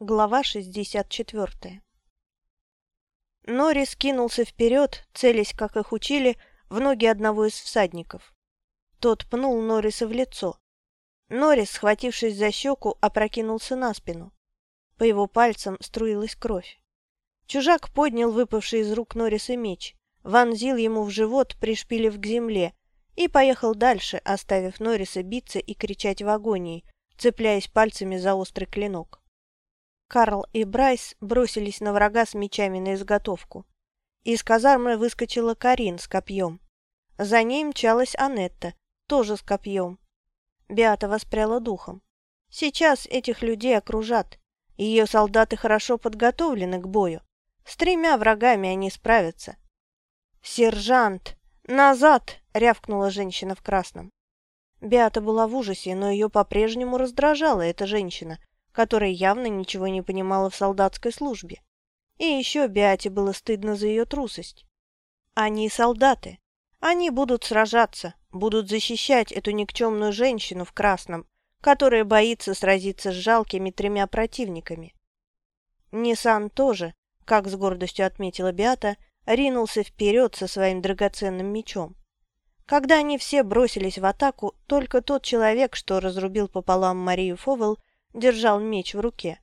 Глава 64 Норрис кинулся вперед, целясь, как их учили, в ноги одного из всадников. Тот пнул Норриса в лицо. Норрис, схватившись за щеку, опрокинулся на спину. По его пальцам струилась кровь. Чужак поднял выпавший из рук Норриса меч, вонзил ему в живот, пришпилив к земле, и поехал дальше, оставив Норриса биться и кричать в агонии, цепляясь пальцами за острый клинок. Карл и Брайс бросились на врага с мечами на изготовку. Из казармы выскочила Карин с копьем. За ней мчалась Анетта, тоже с копьем. Беата воспряла духом. Сейчас этих людей окружат. Ее солдаты хорошо подготовлены к бою. С тремя врагами они справятся. «Сержант! Назад!» — рявкнула женщина в красном. Беата была в ужасе, но ее по-прежнему раздражала эта женщина, которая явно ничего не понимала в солдатской службе. И еще Беате было стыдно за ее трусость. Они солдаты. Они будут сражаться, будут защищать эту никчемную женщину в красном, которая боится сразиться с жалкими тремя противниками. Ниссан тоже, как с гордостью отметила Беата, ринулся вперед со своим драгоценным мечом. Когда они все бросились в атаку, только тот человек, что разрубил пополам Марию Фовел, держал меч в руке,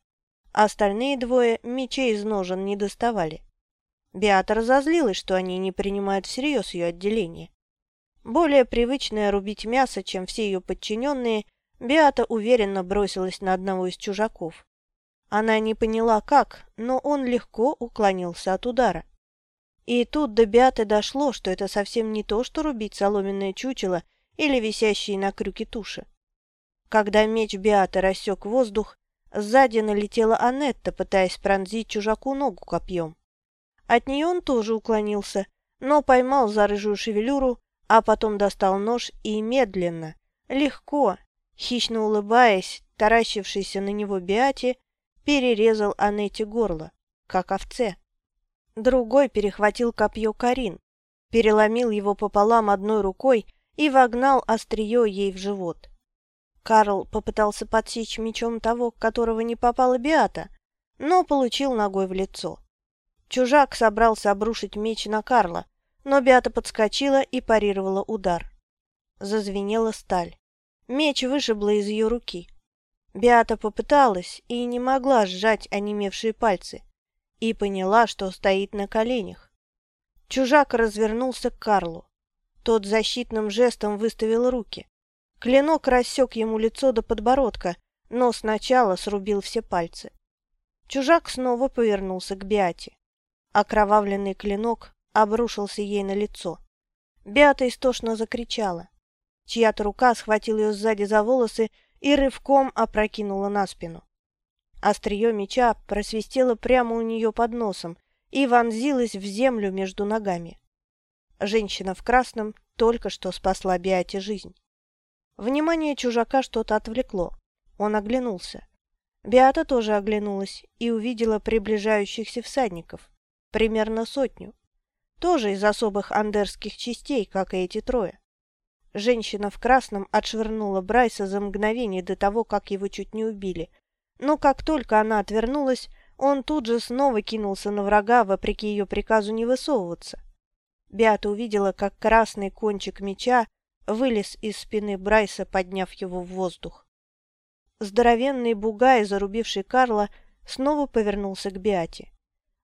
а остальные двое мечей из ножен не доставали. Беата разозлилась, что они не принимают всерьез ее отделение. Более привычная рубить мясо, чем все ее подчиненные, Беата уверенно бросилась на одного из чужаков. Она не поняла, как, но он легко уклонился от удара. И тут до Беаты дошло, что это совсем не то, что рубить соломенное чучело или висящие на крюке туши. Когда меч Биата рассек воздух, сзади налетела Анетта, пытаясь пронзить чужаку ногу копьем. От нее он тоже уклонился, но поймал за рыжую шевелюру, а потом достал нож и медленно, легко, хищно улыбаясь, таращившийся на него Биате, перерезал Анетте горло, как овце. Другой перехватил копье Карин, переломил его пополам одной рукой и вогнал острие ей в живот. Карл попытался подсечь мечом того, которого не попала Биата, но получил ногой в лицо. Чужак собрался обрушить меч на Карла, но Биата подскочила и парировала удар. Зазвенела сталь. Меч вышибло из ее руки. Биата попыталась и не могла сжать онемевшие пальцы, и поняла, что стоит на коленях. Чужак развернулся к Карлу. Тот защитным жестом выставил руки. Клинок рассек ему лицо до подбородка, но сначала срубил все пальцы. Чужак снова повернулся к Биате. Окровавленный клинок обрушился ей на лицо. Биата истошно закричала. Чья-то рука схватила ее сзади за волосы и рывком опрокинула на спину. Острие меча просвистело прямо у нее под носом и вонзилось в землю между ногами. Женщина в красном только что спасла Биате жизнь. Внимание чужака что-то отвлекло. Он оглянулся. Биата тоже оглянулась и увидела приближающихся всадников. Примерно сотню. Тоже из особых андерских частей, как и эти трое. Женщина в красном отшвырнула Брайса за мгновение до того, как его чуть не убили. Но как только она отвернулась, он тут же снова кинулся на врага, вопреки ее приказу не высовываться. Биата увидела, как красный кончик меча вылез из спины Брайса, подняв его в воздух. Здоровенный бугай, зарубивший Карла, снова повернулся к Биате.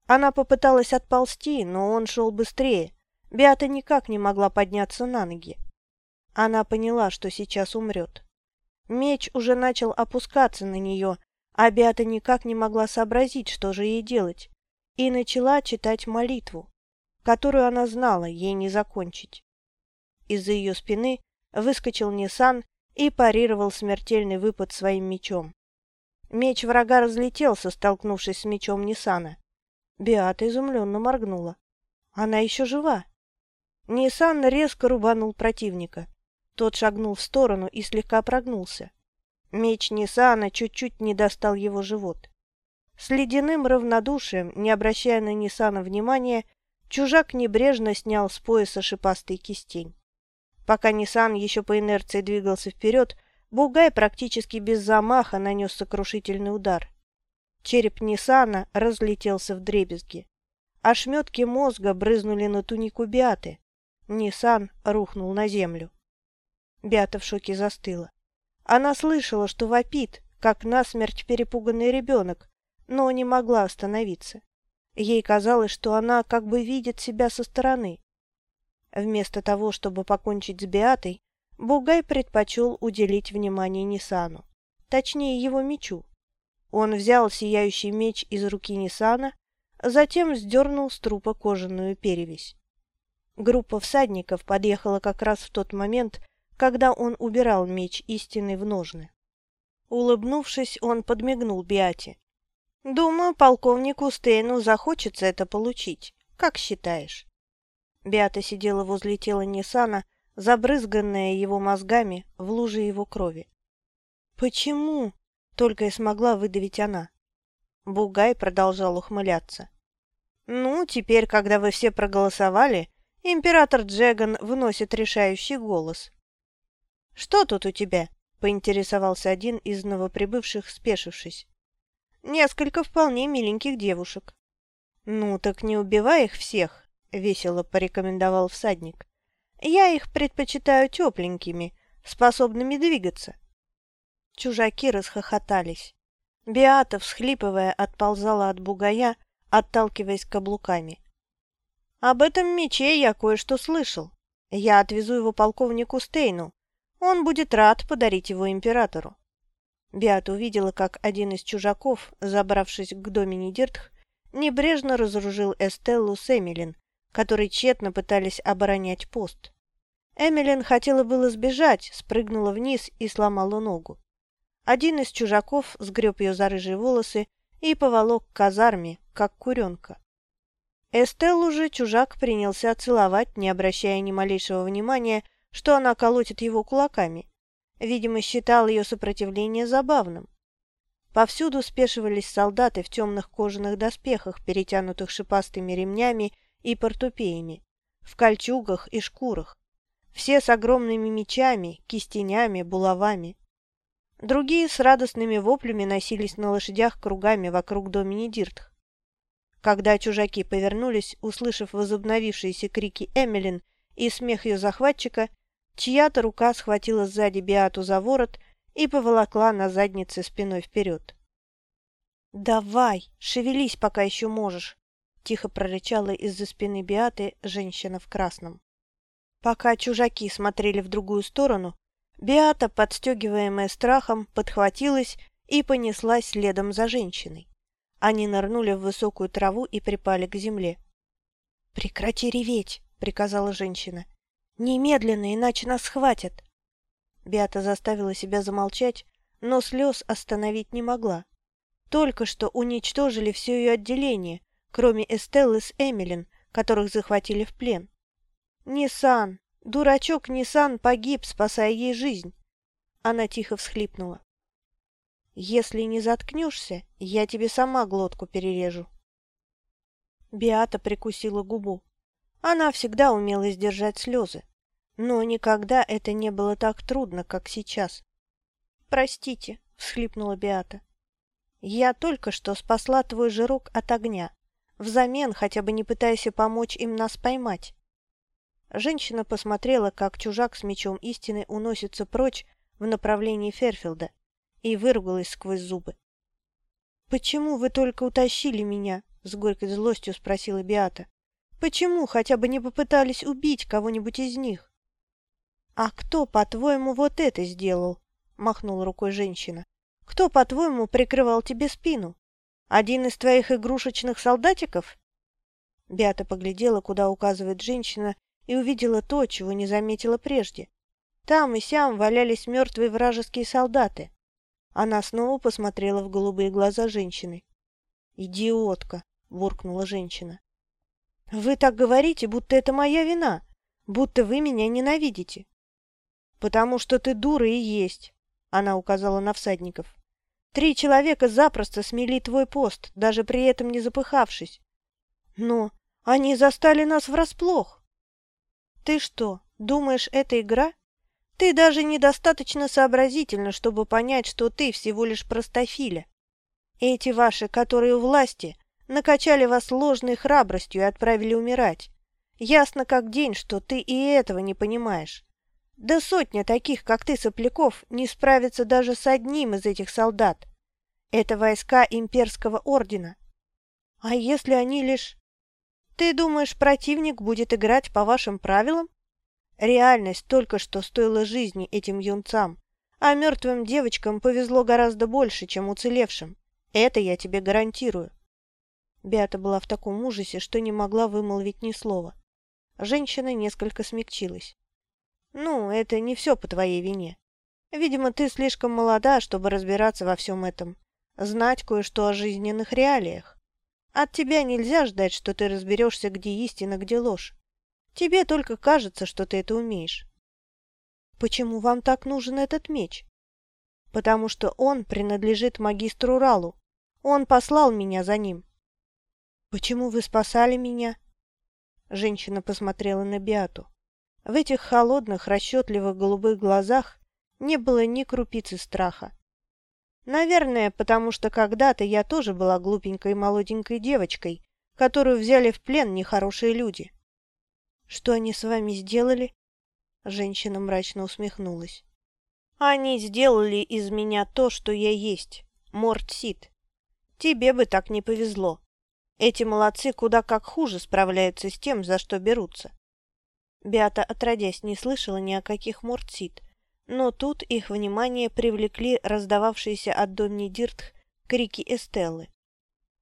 Она попыталась отползти, но он шел быстрее. Биата никак не могла подняться на ноги. Она поняла, что сейчас умрет. Меч уже начал опускаться на нее, а Биата никак не могла сообразить, что же ей делать, и начала читать молитву, которую она знала ей не закончить. Из-за ее спины выскочил Ниссан и парировал смертельный выпад своим мечом. Меч врага разлетелся, столкнувшись с мечом Ниссана. Биата изумленно моргнула. Она еще жива. Ниссан резко рубанул противника. Тот шагнул в сторону и слегка прогнулся. Меч Ниссана чуть-чуть не достал его живот. С ледяным равнодушием, не обращая на Ниссана внимания, чужак небрежно снял с пояса шипастый кистень. Пока Ниссан еще по инерции двигался вперед, Бугай практически без замаха нанес сокрушительный удар. Череп Ниссана разлетелся в дребезги. Ошметки мозга брызнули на тунику Биаты. Ниссан рухнул на землю. Биата в шоке застыла. Она слышала, что вопит, как насмерть перепуганный ребенок, но не могла остановиться. Ей казалось, что она как бы видит себя со стороны. Вместо того, чтобы покончить с Биатой, Бугай предпочел уделить внимание Нисану, точнее его мечу. Он взял сияющий меч из руки Нисана, затем сдернул с трупа кожаную перевязь. Группа всадников подъехала как раз в тот момент, когда он убирал меч истины в ножны. Улыбнувшись, он подмигнул Биате. «Думаю, полковнику Стейну захочется это получить. Как считаешь?» Биата сидела возле тела Ниссана, забрызганная его мозгами в луже его крови. «Почему?» — только и смогла выдавить она. Бугай продолжал ухмыляться. «Ну, теперь, когда вы все проголосовали, император Джеган вносит решающий голос». «Что тут у тебя?» — поинтересовался один из новоприбывших, спешившись. «Несколько вполне миленьких девушек». «Ну, так не убивай их всех», — весело порекомендовал всадник. Я их предпочитаю тепленькими, способными двигаться. Чужаки расхохотались. Биата, всхлипывая, отползала от бугая, отталкиваясь каблуками. «Об этом мече я кое-что слышал. Я отвезу его полковнику Стейну. Он будет рад подарить его императору». Биата увидела, как один из чужаков, забравшись к Домини Диртх, небрежно разоружил Эстеллу с Эмилин, которые тщетно пытались оборонять пост. Эмилин хотела было сбежать, спрыгнула вниз и сломала ногу. Один из чужаков сгреб ее за рыжие волосы и поволок к казарме, как куренка. Эстеллу же чужак принялся целовать, не обращая ни малейшего внимания, что она колотит его кулаками. Видимо, считал ее сопротивление забавным. Повсюду спешивались солдаты в темных кожаных доспехах, перетянутых шипастыми ремнями и портупеями, в кольчугах и шкурах. Все с огромными мечами, кистенями, булавами. Другие с радостными воплями носились на лошадях кругами вокруг домини Диртх. Когда чужаки повернулись, услышав возобновившиеся крики Эмилин и смех ее захватчика, чья-то рука схватила сзади Биату за ворот и поволокла на заднице спиной вперед. «Давай, шевелись, пока еще можешь!» — тихо прорычала из-за спины Биаты женщина в красном. Пока чужаки смотрели в другую сторону, Биата, подстегиваемая страхом, подхватилась и понеслась следом за женщиной. Они нырнули в высокую траву и припали к земле. «Прекрати реветь!» — приказала женщина. «Немедленно, иначе нас схватят!» Биата заставила себя замолчать, но слез остановить не могла. Только что уничтожили все ее отделение, кроме Эстеллы с Эмилин, которых захватили в плен. Ниссан, дурачок Ниссан погиб, спасая ей жизнь. Она тихо всхлипнула. Если не заткнешься, я тебе сама глотку перережу. Биата прикусила губу. Она всегда умела сдержать слезы, но никогда это не было так трудно, как сейчас. «Простите», — всхлипнула Биата. «Я только что спасла твой жирок от огня. Взамен хотя бы не пытайся помочь им нас поймать. Женщина посмотрела, как чужак с мечом истины уносится прочь в направлении Ферфилда, и выругалась сквозь зубы. «Почему вы только утащили меня?» — с горькой злостью спросила Биата. «Почему хотя бы не попытались убить кого-нибудь из них?» «А кто, по-твоему, вот это сделал?» — махнула рукой женщина. «Кто, по-твоему, прикрывал тебе спину?» Один из твоих игрушечных солдатиков?» Бята поглядела, куда указывает женщина, и увидела то, чего не заметила прежде. Там и сям валялись мертвые вражеские солдаты. Она снова посмотрела в голубые глаза женщины. «Идиотка!» — буркнула женщина. «Вы так говорите, будто это моя вина, будто вы меня ненавидите». «Потому что ты дура и есть», — она указала на всадников. Три человека запросто смели твой пост, даже при этом не запыхавшись. Но они застали нас врасплох. Ты что, думаешь, это игра? Ты даже недостаточно сообразительна, чтобы понять, что ты всего лишь простофиля. Эти ваши, которые у власти, накачали вас ложной храбростью и отправили умирать. Ясно как день, что ты и этого не понимаешь. Да сотня таких, как ты, сопляков, не справится даже с одним из этих солдат. Это войска имперского ордена. А если они лишь... Ты думаешь, противник будет играть по вашим правилам? Реальность только что стоила жизни этим юнцам, а мертвым девочкам повезло гораздо больше, чем уцелевшим. Это я тебе гарантирую. Беата была в таком ужасе, что не могла вымолвить ни слова. Женщина несколько смягчилась. «Ну, это не все по твоей вине. Видимо, ты слишком молода, чтобы разбираться во всем этом, знать кое-что о жизненных реалиях. От тебя нельзя ждать, что ты разберешься, где истина, где ложь. Тебе только кажется, что ты это умеешь. Почему вам так нужен этот меч? Потому что он принадлежит магистру Ралу. Он послал меня за ним. Почему вы спасали меня? Женщина посмотрела на Биату. В этих холодных, расчетливых голубых глазах не было ни крупицы страха. Наверное, потому что когда-то я тоже была глупенькой молоденькой девочкой, которую взяли в плен нехорошие люди. Что они с вами сделали? Женщина мрачно усмехнулась. Они сделали из меня то, что я есть. Мортсит. Тебе бы так не повезло. Эти молодцы куда как хуже справляются с тем, за что берутся. Беата, отродясь, не слышала ни о каких мортсит, но тут их внимание привлекли раздававшиеся от Донни Диртх крики Эстеллы.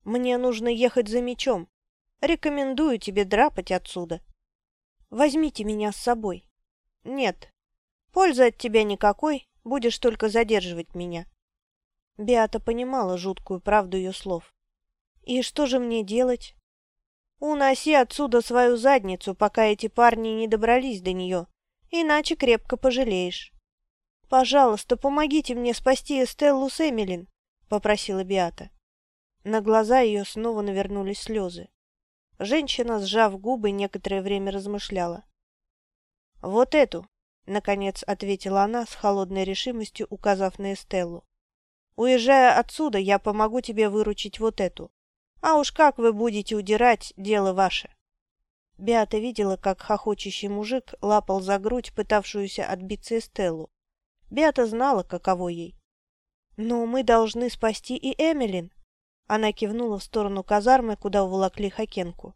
«Мне нужно ехать за мечом. Рекомендую тебе драпать отсюда. Возьмите меня с собой». «Нет. Пользы от тебя никакой, будешь только задерживать меня». Беата понимала жуткую правду ее слов. «И что же мне делать?» «Уноси отсюда свою задницу, пока эти парни не добрались до нее, иначе крепко пожалеешь». «Пожалуйста, помогите мне спасти Эстеллу с Эмилин», — попросила Биата. На глаза ее снова навернулись слезы. Женщина, сжав губы, некоторое время размышляла. «Вот эту», — наконец ответила она с холодной решимостью, указав на Эстеллу. «Уезжая отсюда, я помогу тебе выручить вот эту. А уж как вы будете удирать, дело ваше». Биата видела, как хохочущий мужик лапал за грудь пытавшуюся отбиться Эстеллу. Беата знала, каково ей. «Но мы должны спасти и Эмилин!» Она кивнула в сторону казармы, куда уволокли Хакенку.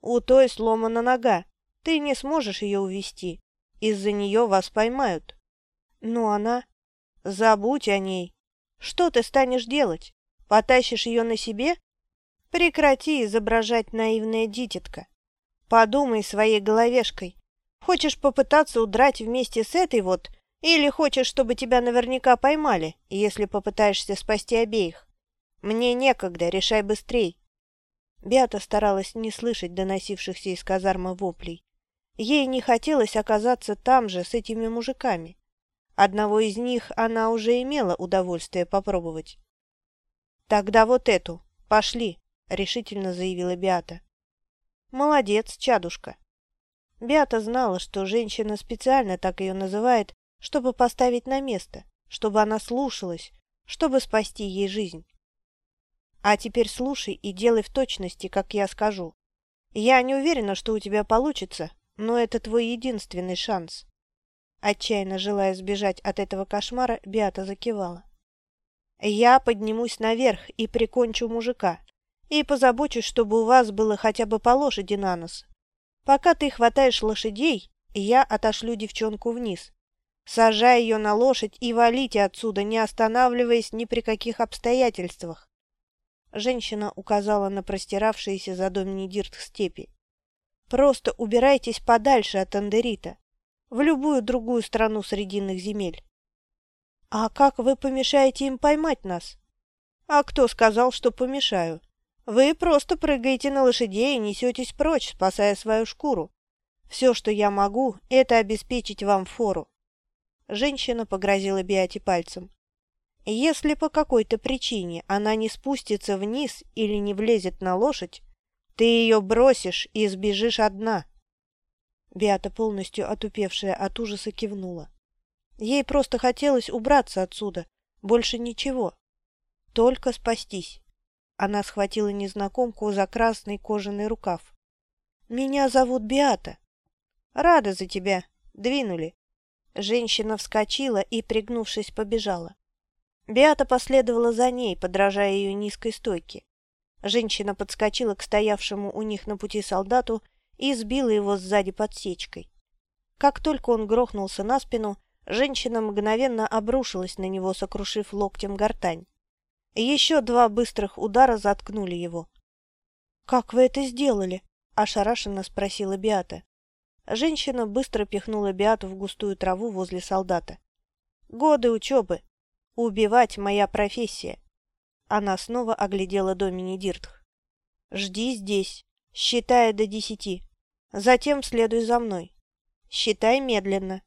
«У той сломана нога. Ты не сможешь ее увести. Из-за нее вас поймают». «Но она...» «Забудь о ней. Что ты станешь делать? Потащишь ее на себе?» «Прекрати изображать наивное дитятка. Подумай своей головешкой. Хочешь попытаться удрать вместе с этой вот или хочешь, чтобы тебя наверняка поймали, если попытаешься спасти обеих? Мне некогда, решай быстрей. Беата старалась не слышать доносившихся из казармы воплей. Ей не хотелось оказаться там же с этими мужиками. Одного из них она уже имела удовольствие попробовать. «Тогда вот эту. Пошли», — решительно заявила Беата. «Молодец, чадушка». Беата знала, что женщина специально так ее называет, чтобы поставить на место, чтобы она слушалась, чтобы спасти ей жизнь. А теперь слушай и делай в точности, как я скажу. Я не уверена, что у тебя получится, но это твой единственный шанс. Отчаянно желая сбежать от этого кошмара, Биата закивала. Я поднимусь наверх и прикончу мужика, и позабочусь, чтобы у вас было хотя бы по лошади на нос. Пока ты хватаешь лошадей, я отошлю девчонку вниз, Сажай ее на лошадь и валите отсюда, не останавливаясь ни при каких обстоятельствах. Женщина указала на простиравшиеся за дом Дирт степи. Просто убирайтесь подальше от Андерита, в любую другую страну срединных земель. А как вы помешаете им поймать нас? А кто сказал, что помешаю? Вы просто прыгаете на лошадей и несетесь прочь, спасая свою шкуру. Все, что я могу, это обеспечить вам фору. Женщина погрозила Биате пальцем. «Если по какой-то причине она не спустится вниз или не влезет на лошадь, ты ее бросишь и сбежишь одна». Биата, полностью отупевшая от ужаса, кивнула. Ей просто хотелось убраться отсюда, больше ничего. Только спастись. Она схватила незнакомку за красный кожаный рукав. «Меня зовут Биата». «Рада за тебя. Двинули». Женщина вскочила и, пригнувшись, побежала. Биата последовала за ней, подражая ее низкой стойке. Женщина подскочила к стоявшему у них на пути солдату и сбила его сзади подсечкой. Как только он грохнулся на спину, женщина мгновенно обрушилась на него, сокрушив локтем гортань. Еще два быстрых удара заткнули его. «Как вы это сделали?» – ошарашенно спросила Биата. Женщина быстро пихнула Биату в густую траву возле солдата. «Годы учебы. Убивать – моя профессия. Она снова оглядела Домини Диртх. «Жди здесь, считая до десяти. Затем следуй за мной. Считай медленно».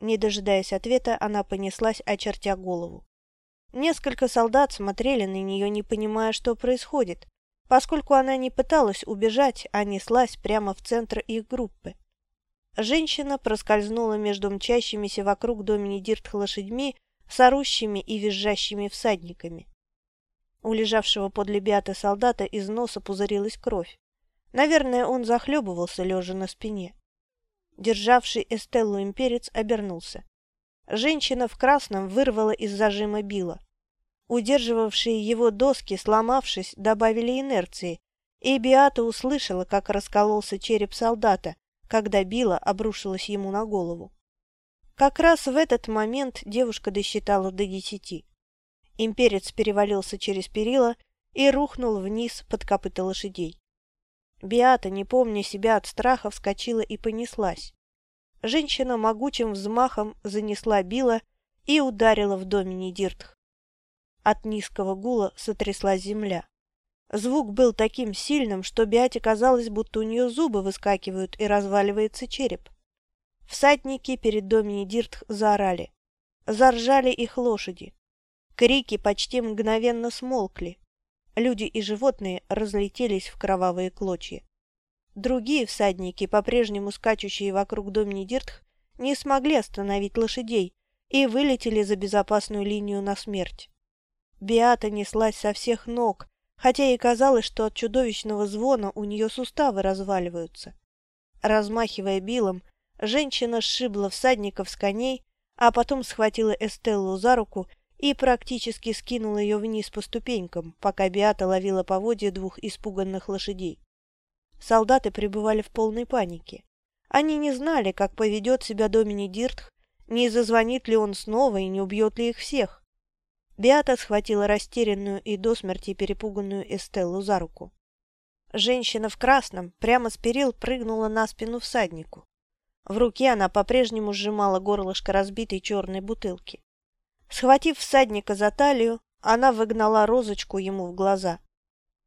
Не дожидаясь ответа, она понеслась, очертя голову. Несколько солдат смотрели на нее, не понимая, что происходит, поскольку она не пыталась убежать, а неслась прямо в центр их группы. Женщина проскользнула между мчащимися вокруг Домини Диртх лошадьми с орущими и визжащими всадниками. У лежавшего подле Биата солдата из носа пузырилась кровь. Наверное, он захлебывался, лежа на спине. Державший Эстеллу имперец обернулся. Женщина в красном вырвала из зажима Била. Удерживавшие его доски, сломавшись, добавили инерции, и Биата услышала, как раскололся череп солдата, когда Била обрушилась ему на голову. Как раз в этот момент девушка досчитала до десяти. Имперец перевалился через перила и рухнул вниз под копыта лошадей. Биата, не помня себя от страха, вскочила и понеслась. Женщина могучим взмахом занесла Била и ударила в доме Диртх. От низкого гула сотряслась земля. Звук был таким сильным, что Биате казалось, будто у нее зубы выскакивают и разваливается череп. Всадники перед домини Диртх заорали. Заржали их лошади. Крики почти мгновенно смолкли. Люди и животные разлетелись в кровавые клочья. Другие всадники, по-прежнему скачущие вокруг домни Диртх, не смогли остановить лошадей и вылетели за безопасную линию на смерть. Биата неслась со всех ног, хотя и казалось, что от чудовищного звона у нее суставы разваливаются. Размахивая билом, женщина сшибла всадников с коней, а потом схватила Эстеллу за руку и практически скинул ее вниз по ступенькам, пока Биата ловила поводья двух испуганных лошадей. Солдаты пребывали в полной панике. Они не знали, как поведет себя Домини Диртх, не зазвонит ли он снова и не убьет ли их всех. Биата схватила растерянную и до смерти перепуганную Эстеллу за руку. Женщина в красном прямо с перил прыгнула на спину всаднику. В руке она по-прежнему сжимала горлышко разбитой черной бутылки. Схватив всадника за талию, она выгнала розочку ему в глаза.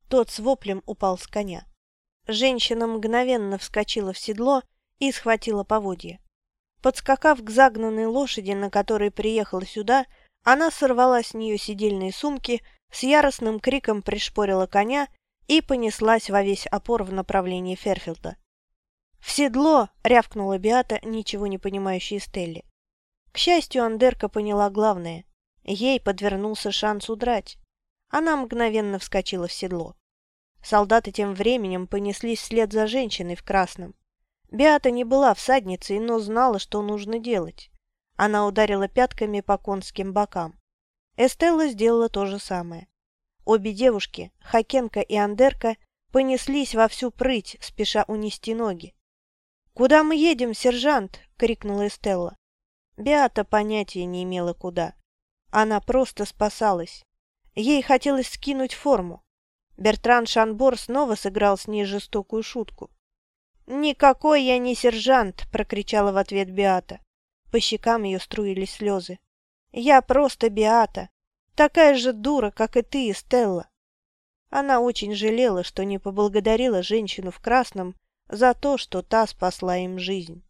Тот с воплем упал с коня. Женщина мгновенно вскочила в седло и схватила поводья. Подскакав к загнанной лошади, на которой приехала сюда, она сорвала с нее сидельные сумки, с яростным криком пришпорила коня и понеслась во весь опор в направлении Ферфилда. «В седло!» — рявкнула Биата, ничего не понимающая Стелли. К счастью, Андерка поняла главное. Ей подвернулся шанс удрать. Она мгновенно вскочила в седло. Солдаты тем временем понеслись вслед за женщиной в красном. Беата не была всадницей, но знала, что нужно делать. Она ударила пятками по конским бокам. Эстелла сделала то же самое. Обе девушки, Хакенка и Андерка, понеслись во всю прыть, спеша унести ноги. «Куда мы едем, сержант?» — крикнула Эстелла. Беата понятия не имела куда. Она просто спасалась. Ей хотелось скинуть форму. Бертран Шанбор снова сыграл с ней жестокую шутку. «Никакой я не сержант!» – прокричала в ответ Беата. По щекам ее струились слезы. «Я просто Беата, такая же дура, как и ты, Стелла!» Она очень жалела, что не поблагодарила женщину в красном за то, что та спасла им жизнь.